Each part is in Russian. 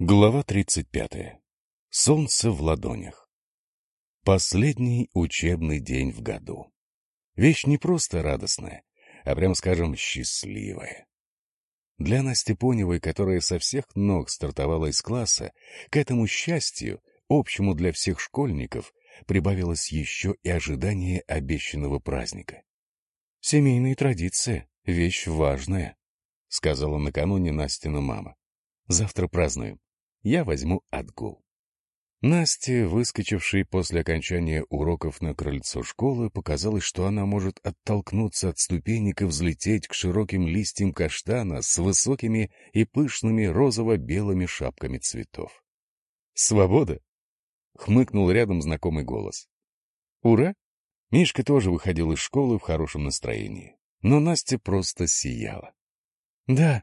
Глава 35. Солнце в ладонях. Последний учебный день в году. Вещь не просто радостная, а прям скажем счастливая. Для Насти Поневой, которая со всех ног стартовала из класса, к этому счастью, общему для всех школьников, прибавилось еще и ожидание обещанного праздника. «Семейные традиции — вещь важная», — сказала накануне Настина мама. «Завтра празднуем. Я возьму отгул». Насте, выскочившей после окончания уроков на крыльцо школы, показалось, что она может оттолкнуться от ступенек и взлететь к широким листьям каштана с высокими и пышными розово-белыми шапками цветов. «Свобода!» — хмыкнул рядом знакомый голос. «Ура!» Мишка тоже выходил из школы в хорошем настроении, но Настя просто сияла. «Да,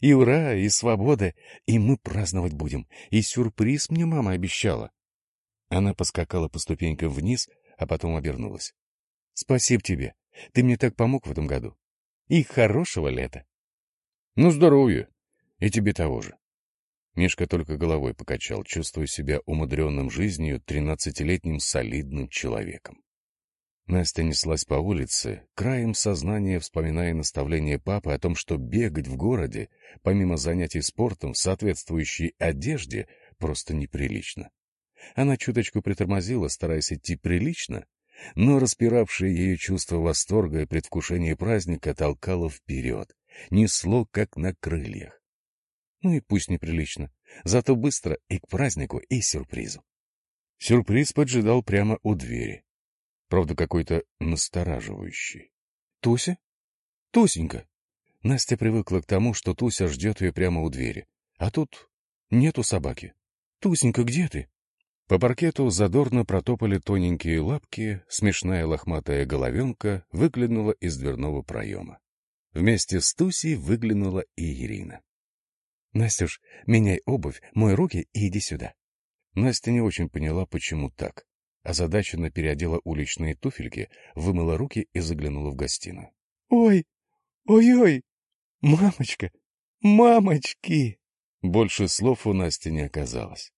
и ура, и свобода, и мы праздновать будем. И сюрприз мне мама обещала. Она поскакала по ступенькам вниз, а потом обернулась. — Спасибо тебе. Ты мне так помог в этом году. И хорошего лета. — Ну, здоровья. И тебе того же. Мишка только головой покачал, чувствуя себя умудренным жизнью тринадцатилетним солидным человеком. Настя неслась по улице, краем сознания вспоминая наставление папы о том, что бегать в городе, помимо занятий спортом, в соответствующей одежде, просто неприлично. Она чуточку притормозила, стараясь идти прилично, но распиравшее ее чувство восторга и предвкушение праздника толкало вперед, несло, как на крыльях. Ну и пусть неприлично, зато быстро и к празднику, и сюрпризу. Сюрприз поджидал прямо у двери правда, какой-то настораживающий. — Туся? Тусенька! Настя привыкла к тому, что Туся ждет ее прямо у двери. А тут нету собаки. Тусенька, где ты? По паркету задорно протопали тоненькие лапки, смешная лохматая головенка выглянула из дверного проема. Вместе с Тусей выглянула и Ирина. — Настюш, меняй обувь, мой руки и иди сюда. Настя не очень поняла, почему так. Озадаченно переодела уличные туфельки, вымыла руки и заглянула в гостиную. — Ой, ой-ой, мамочка, мамочки! Больше слов у Насти не оказалось.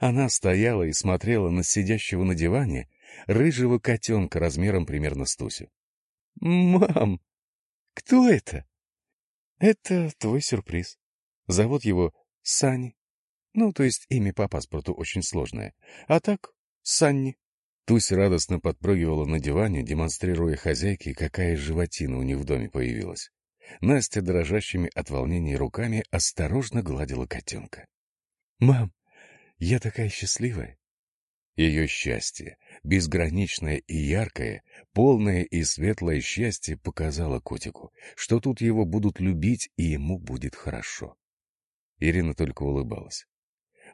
Она стояла и смотрела на сидящего на диване рыжего котенка размером примерно с Тусю. — Мам, кто это? — Это твой сюрприз. Зовут его Сани. Ну, то есть имя по паспорту очень сложное. А так, Санни. Туся радостно подпрыгивала на диване, демонстрируя хозяйке, какая животина у них в доме появилась. Настя, дрожащими от волнения руками, осторожно гладила котенка. — Мам, я такая счастливая! Ее счастье, безграничное и яркое, полное и светлое счастье показало котику, что тут его будут любить и ему будет хорошо. Ирина только улыбалась.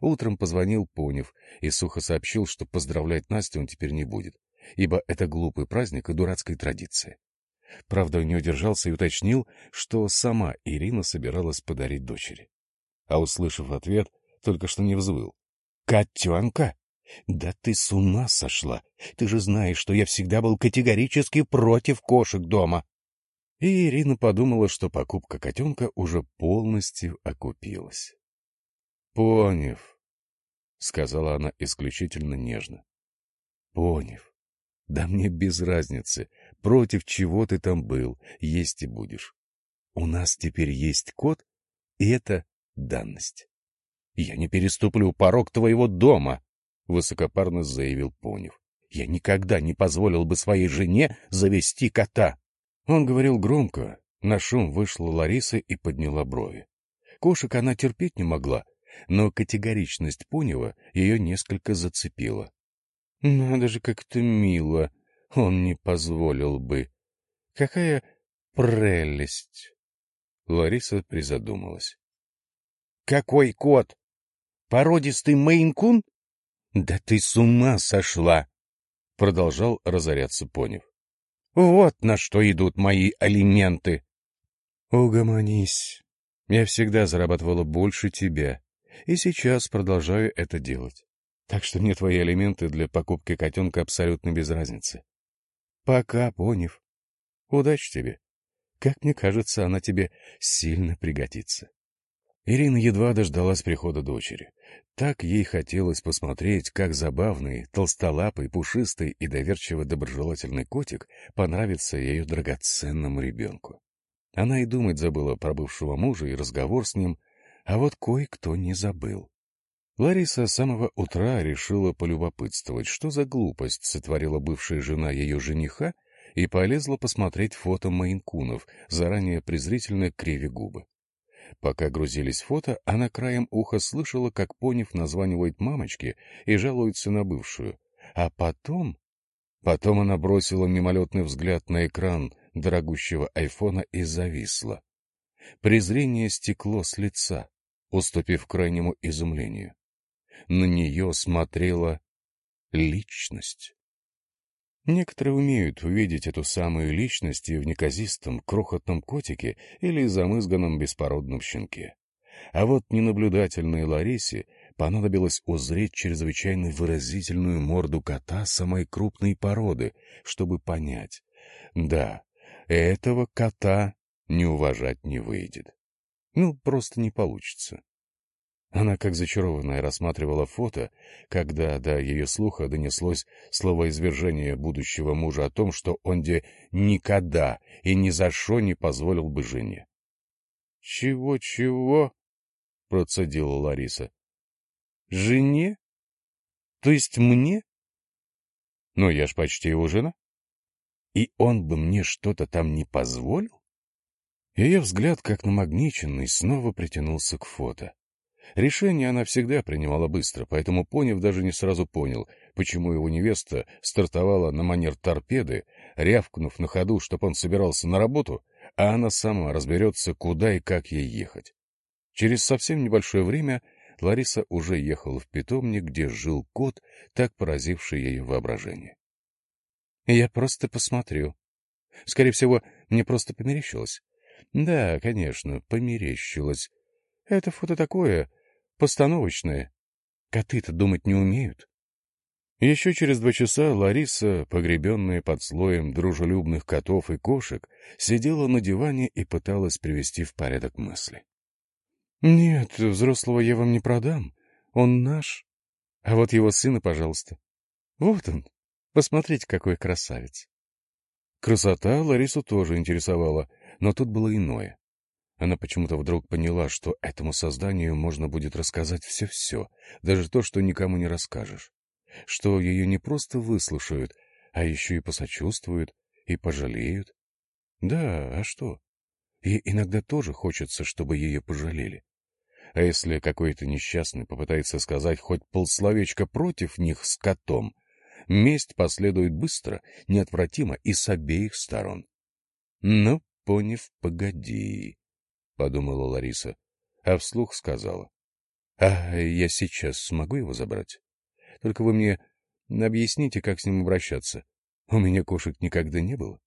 Утром позвонил Понев и сухо сообщил, что поздравлять Настю он теперь не будет, ибо это глупый праздник и дурацкая традиция. Правда, не удержался и уточнил, что сама Ирина собиралась подарить дочери. А услышав ответ, только что не взвыл. «Котенка? Да ты с ума сошла! Ты же знаешь, что я всегда был категорически против кошек дома!» И Ирина подумала, что покупка котенка уже полностью окупилась. «Понев, — сказала она исключительно нежно. — Понев, да мне без разницы, против чего ты там был, есть и будешь. У нас теперь есть кот, и это данность. — Я не переступлю порог твоего дома, — высокопарно заявил Понев. — Я никогда не позволил бы своей жене завести кота. Он говорил громко, на шум вышла Лариса и подняла брови. Кошек она терпеть не могла, но категоричность Пунева ее несколько зацепила. «Надо же, как-то мило! Он не позволил бы! Какая прелесть!» Лариса призадумалась. «Какой кот? Породистый мейн-кун? Да ты с ума сошла!» Продолжал разоряться Понев. «Вот на что идут мои алименты!» «Угомонись. Я всегда зарабатывала больше тебя и сейчас продолжаю это делать. Так что мне твои элементы для покупки котенка абсолютно без разницы. Пока, Понев. Удачи тебе. Как мне кажется, она тебе сильно пригодится. Ирина едва дождалась прихода дочери. Так ей хотелось посмотреть, как забавный, толстолапый, пушистый и доверчиво доброжелательный котик понравится ее драгоценному ребенку. Она и думать забыла про бывшего мужа и разговор с ним, а вот кое-кто не забыл. Лариса с самого утра решила полюбопытствовать, что за глупость сотворила бывшая жена ее жениха, и полезла посмотреть фото Майнкунов, заранее презрительно кривя губы. Пока грузились фото, она краем уха слышала, как Понев названивает мамочке и жалуется на бывшую. А потом... Потом она бросила мимолетный взгляд на экран дорогущего айфона и зависла. Презрение стекло с лица, уступив крайнему изумлению. На нее смотрела личность. Некоторые умеют увидеть эту самую личность и в неказистом, крохотном котике или замызганном беспородном щенке. А вот ненаблюдательной Ларисе понадобилось узреть чрезвычайно выразительную морду кота самой крупной породы, чтобы понять. Да, этого кота не уважать не выйдет. Ну, просто не получится. Она, как зачарованная, рассматривала фото, когда до ее слуха донеслось словоизвержение будущего мужа о том, что он где никогда и ни за что не позволил бы жене. «Чего, чего?» — процедила Лариса. «Жене? То есть мне? Ну, я ж почти его жена. И он бы мне что-то там не позволил?» Ее взгляд, как намагниченный, снова притянулся к фото. Решение она всегда принимала быстро, поэтому Понев даже не сразу понял, почему его невеста стартовала на манер торпеды, рявкнув на ходу, чтоб он собирался на работу, а она сама разберется, куда и как ей ехать. Через совсем небольшое время Лариса уже ехала в питомник, где жил кот, так поразивший ее воображение. — Я просто посмотрю. Скорее всего, мне просто померещилось. Да, конечно, померещилось. Это фото такое, постановочное. Коты-то думать не умеют. Еще через два часа Лариса, погребенная под слоем дружелюбных котов и кошек, сидела на диване и пыталась привести в порядок мысли. «Нет, взрослого я вам не продам. Он наш. А вот его сына, пожалуйста. Вот он. Посмотрите, какой красавец». Красота Ларису тоже интересовала, но тут было иное. Она почему-то вдруг поняла, что этому созданию можно будет рассказать все-все, даже то, что никому не расскажешь. Что ее не просто выслушают, а еще и посочувствуют, и пожалеют. Да, а что? И иногда тоже хочется, чтобы ее пожалели. А если какой-то несчастный попытается сказать хоть полсловечка против них с котом, месть последует быстро, неотвратимо и с обеих сторон. Ну, поняв, погоди. — подумала Лариса, а вслух сказала. — А я сейчас смогу его забрать? Только вы мне объясните, как с ним обращаться. У меня кошек никогда не было.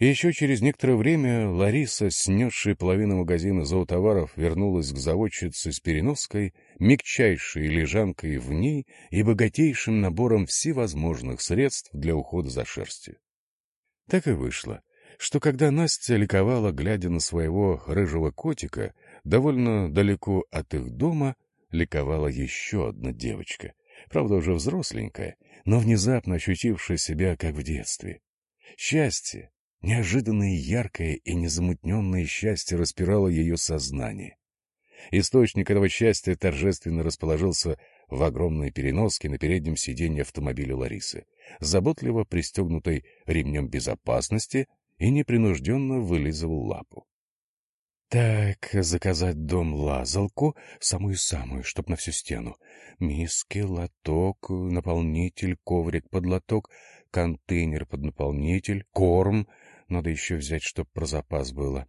еще через некоторое время Лариса, снесшая половину магазина зоотоваров, вернулась к заводчице с переноской, мягчайшей лежанкой в ней и богатейшим набором всевозможных средств для ухода за шерстью. Так и вышло что когда Настя ликовала, глядя на своего рыжего котика, довольно далеко от их дома ликовала еще одна девочка, правда уже взросленькая, но внезапно ощутившая себя как в детстве. Счастье, неожиданное яркое и незамутненное счастье распирало ее сознание. Источник этого счастья торжественно расположился в огромной переноске на переднем сиденье автомобиля Ларисы, заботливо пристегнутой ремнем безопасности и непринужденно вылизывал лапу. Так, заказать дом лазалку, самую-самую, чтоб на всю стену. Миски, лоток, наполнитель, коврик под лоток, контейнер под наполнитель, корм. Надо еще взять, чтоб про запас было.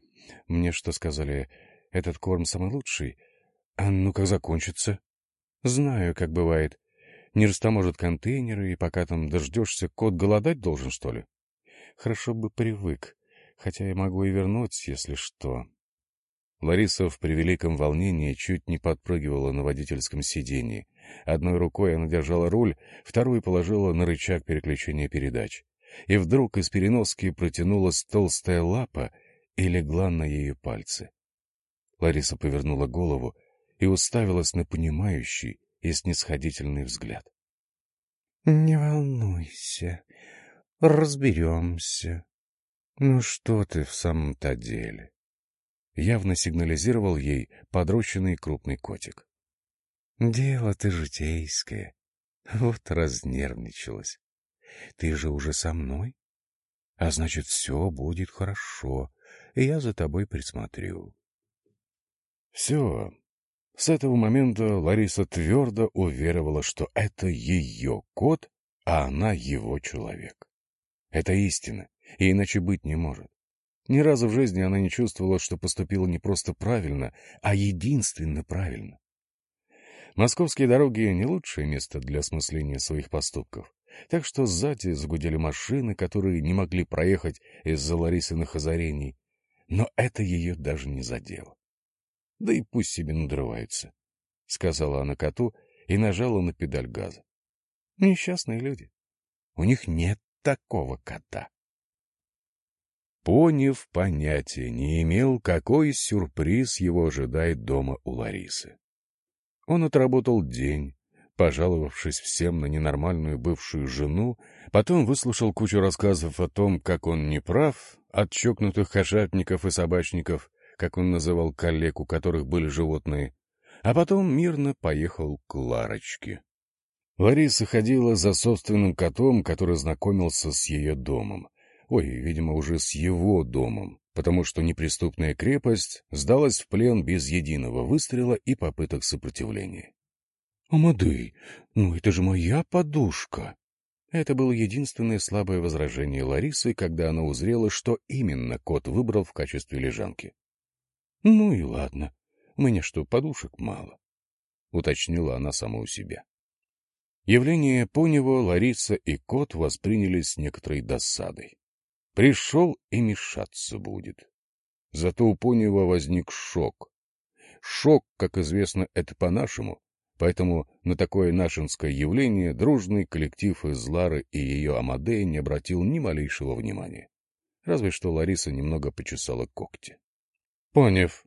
Мне что сказали, этот корм самый лучший? А ну как закончится? Знаю, как бывает. Не растаможат контейнеры, и пока там дождешься, кот голодать должен, что ли? Хорошо бы привык, хотя я могу и вернуть, если что. Лариса в превеликом волнении чуть не подпрыгивала на водительском сиденье. Одной рукой она держала руль, вторую положила на рычаг переключения передач. И вдруг из переноски протянулась толстая лапа и легла на ее пальцы. Лариса повернула голову и уставилась на понимающий и снисходительный взгляд. — Не волнуйся, разберемся. Ну что ты в самом-то деле? Явно сигнализировал ей подрощенный крупный котик. — Дело-то житейское. Вот разнервничалась. Ты же уже со мной? А значит, все будет хорошо, и я за тобой присмотрю. Все. С этого момента Лариса твердо уверовала, что это ее кот, а она его человек. Это истина, и иначе быть не может. Ни разу в жизни она не чувствовала, что поступила не просто правильно, а единственно правильно. Московские дороги — не лучшее место для осмысления своих поступков, так что сзади загудели машины, которые не могли проехать из-за Ларисиных озарений, но это ее даже не задело. Да и пусть себе надрываются, — сказала она коту и нажала на педаль газа. Несчастные люди. У них нет такого кота. Понев понятия не имел, какой сюрприз его ожидает дома у Ларисы. Он отработал день, пожаловавшись всем на ненормальную бывшую жену, потом выслушал кучу рассказов о том, как он не прав, от чокнутых кошатников и собачников, как он называл коллег, у которых были животные, а потом мирно поехал к Ларочке. Лариса ходила за собственным котом, который знакомился с ее домом. Ой, видимо, уже с его домом, потому что неприступная крепость сдалась в плен без единого выстрела и попыток сопротивления. — Амадей, ну это же моя подушка! Это было единственное слабое возражение Ларисы, когда она узрела, что именно кот выбрал в качестве лежанки. — Ну и ладно, у меня что, подушек мало? — уточнила она сама у себя. Явление Понева Лариса и кот восприняли с некоторой досадой. Пришел и мешаться будет. Зато у Понева возник шок. Шок, как известно, это по-нашему, поэтому на такое нашинское явление дружный коллектив из Лары и ее Амадея не обратил ни малейшего внимания. Разве что Лариса немного почесала когти. — Понев,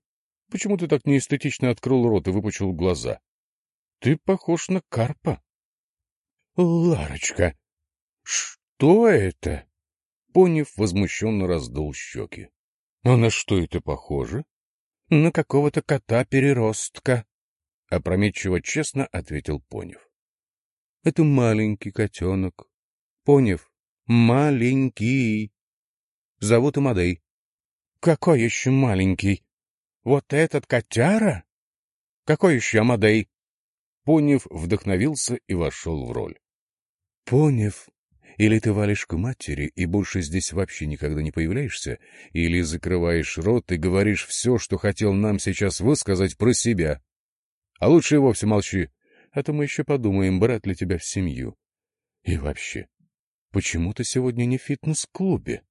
почему ты так неэстетично открыл рот и выпучил глаза? Ты похож на карпа. — Ларочка, что это? Понев возмущенно раздул щеки. — А на что это похоже? — На какого-то кота-переростка, — опрометчиво честно ответил Понев. — Это маленький котенок. Понев, маленький. Зовут Амадей. — Какой еще маленький? Вот этот котяра? Какой еще Амадей? Понев вдохновился и вошел в роль. — Понев, или ты валишь к матери и больше здесь вообще никогда не появляешься, или закрываешь рот и говоришь все, что хотел нам сейчас высказать про себя. А лучше и вовсе молчи, а то мы еще подумаем, брать ли тебя в семью. И вообще, почему ты сегодня не в фитнес-клубе?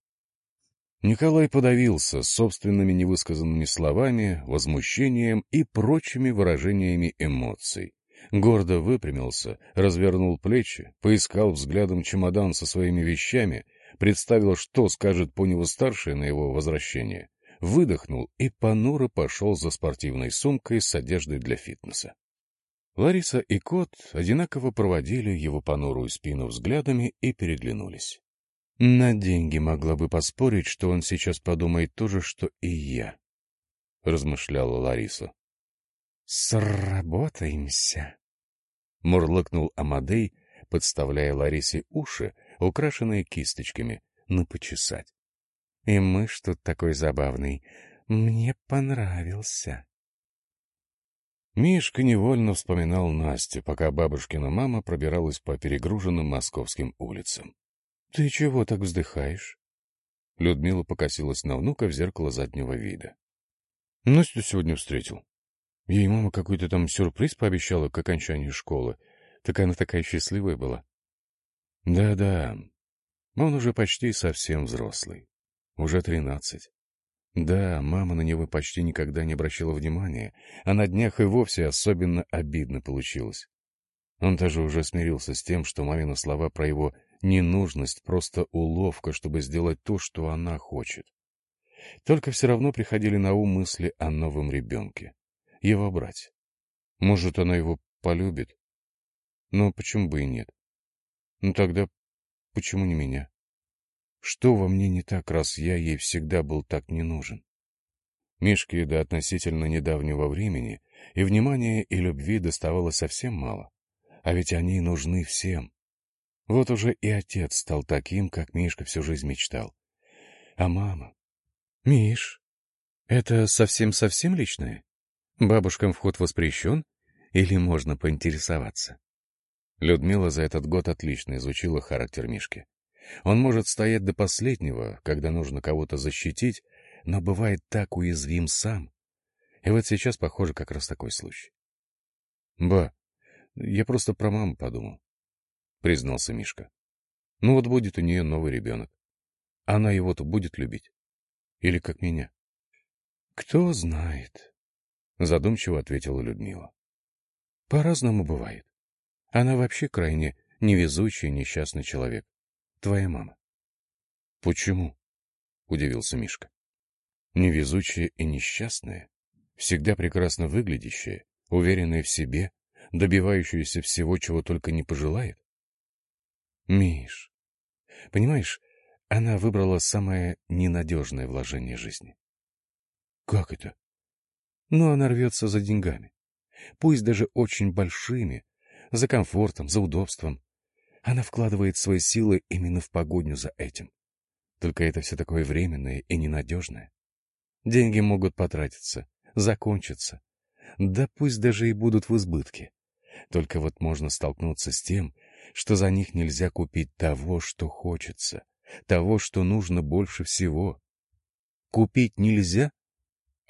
Николай подавился собственными невысказанными словами, возмущением и прочими выражениями эмоций гордо выпрямился, развернул плечи, поискал взглядом чемодан со своими вещами, представил, что скажет по него старший на его возвращение, выдохнул и понуро пошел за спортивной сумкой с одеждой для фитнеса. Лариса и кот одинаково проводили его понурую спину взглядами и переглянулись. На деньги могла бы поспорить, что он сейчас подумает то же, что и я, — размышляла Лариса. «Сработаемся!» — мурлыкнул Амадей, подставляя Ларисе уши, украшенные кисточками, на почесать. «И мышь тут такой забавный. Мне понравился». Мишка невольно вспоминал Настю, пока бабушкина мама пробиралась по перегруженным московским улицам. — Ты чего так вздыхаешь? Людмила покосилась на внука в зеркало заднего вида. — Настю сегодня встретил. Ей мама какой-то там сюрприз пообещала к окончанию школы. Так она такая счастливая была. Да-да, он уже почти совсем взрослый. Уже тринадцать. Да, мама на него почти никогда не обращала внимания, а на днях и вовсе особенно обидно получилось. Он даже уже смирился с тем, что мамины слова про его ненужность просто уловка, чтобы сделать то, что она хочет. Только все равно приходили на ум мысли о новом ребенке. Его брать. Может, она его полюбит? Но почему бы и нет? Ну тогда почему не меня? Что во мне не так, раз я ей всегда был так не нужен? Мишке до относительно недавнего времени и внимания, и любви доставало совсем мало. А ведь они нужны всем. Вот уже и отец стал таким, как Мишка всю жизнь мечтал. А мама? Миш, это совсем-совсем личное? Бабушкам вход воспрещен? Или можно поинтересоваться? Людмила за этот год отлично изучила характер Мишки. Он может стоять до последнего, когда нужно кого-то защитить, но бывает так уязвим сам. И вот сейчас, похоже, как раз такой случай. — Ба, я просто про маму подумал, — признался Мишка. — Ну вот будет у нее новый ребенок. Она его-то будет любить? Или как меня? — Кто знает, — задумчиво ответила Людмила. — По-разному бывает. Она вообще крайне невезучий несчастный человек. Твоя мама. — Почему? — удивился Мишка. — Невезучая и несчастная, всегда прекрасно выглядящая, уверенная в себе, добивающаяся всего, чего только не пожелает? Миш, понимаешь, она выбрала самое ненадежное вложение жизни. Как это? Ну, она рвется за деньгами. Пусть даже очень большими, за комфортом, за удобством. Она вкладывает свои силы именно в погоню за этим. Только это все такое временное и ненадежное. Деньги могут потратиться, закончиться. Да пусть даже и будут в избытке. Только вот можно столкнуться с тем, что за них нельзя купить того, что хочется, того, что нужно больше всего. Купить нельзя,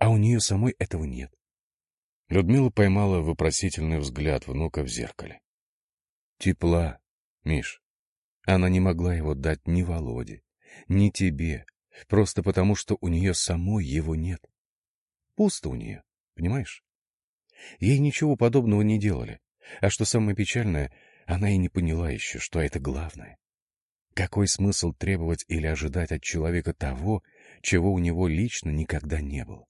а у нее самой этого нет. Людмила поймала вопросительный взгляд внука в зеркале. Тепла, Миш. Она не могла его дать ни Володе, ни тебе, просто потому, что у нее самой его нет. Пусто у нее, понимаешь? Ей ничего подобного не делали. А что самое печальное, она и не поняла еще, что это главное. Какой смысл требовать или ожидать от человека того, чего у него лично никогда не было?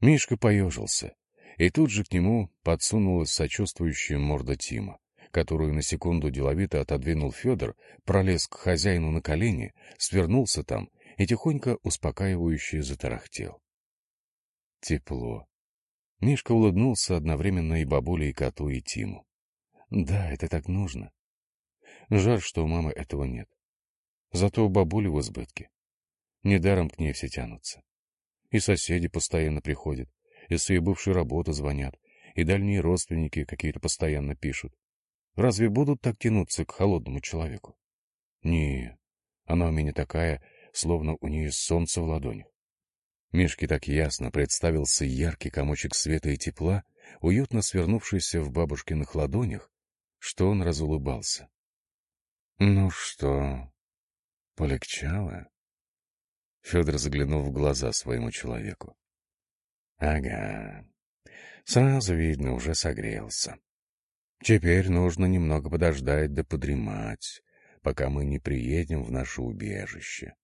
Мишка поежился, и тут же к нему подсунулась сочувствующая морда Тима, которую на секунду деловито отодвинул Федор, пролез к хозяину на колени, свернулся там и тихонько успокаивающе затарахтел. Тепло. Мишка улыбнулся одновременно и бабуле, и коту, и Тиму. Да, это так нужно. Жаль, что у мамы этого нет. Зато у бабули в избытке. Недаром к ней все тянутся. И соседи постоянно приходят, и с ее бывшей работы звонят, и дальние родственники какие-то постоянно пишут. Разве будут так тянуться к холодному человеку? Не, она у меня такая, словно у нее солнце в ладонях. Мишке так ясно представился яркий комочек света и тепла, уютно свернувшийся в бабушкиных ладонях, что он разулыбался. — Ну что, полегчало? Федор заглянул в глаза своему человеку. — Ага, сразу видно, уже согрелся. Теперь нужно немного подождать да подремать, пока мы не приедем в наше убежище.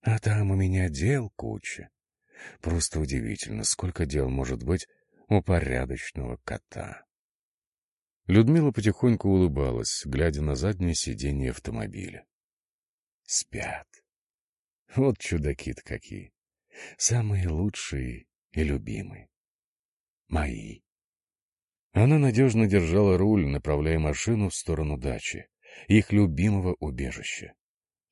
А там у меня дел куча. Просто удивительно, сколько дел может быть у порядочного кота. Людмила потихоньку улыбалась, глядя на заднее сиденье автомобиля. Спят. Вот чудаки-то какие. Самые лучшие и любимые. Мои. Она надежно держала руль, направляя машину в сторону дачи, их любимого убежища.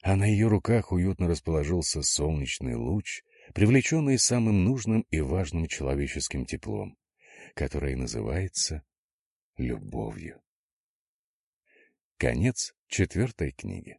А на ее руках уютно расположился солнечный луч, привлеченный самым нужным и важным человеческим теплом, которое называется любовью. Конец четвертой книги.